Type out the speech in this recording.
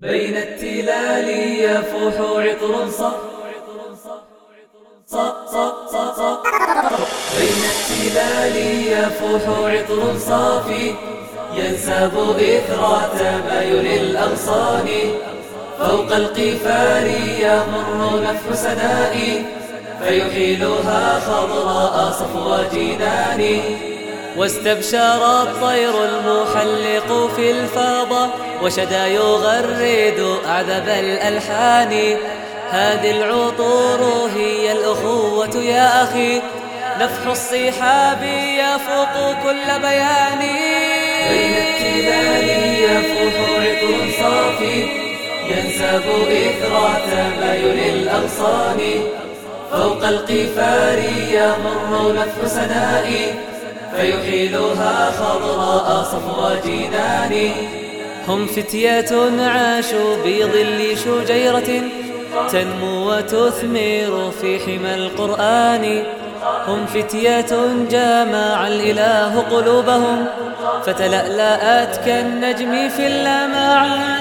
بين التلال يفوح عطر صف بين التلال يفوح عطر صافي. ينساب إثر تمايل الأغصان. فوق القفار يمر نفح سنائي فيحيلها خضراء صفو جنان واستبشر الطير المحلق في الفاضة وشدا يغرد أعذب الألحان. هذه العطور هي الأخوة يا أخي. نفح الصحاب يفوق كل بيان. بين التلال يفوح عطر صافي ينسب إثر تمايل الأغصان. فوق القفار يمر نفح سنائي. فيحيلها خضراء صفو جنان. هم فتية عاشوا بظل شجيرة تنمو وتثمر في حمى القرآن. هم فتية جامع الإله قلوبهم فتلألأت كالنجم في اللمعان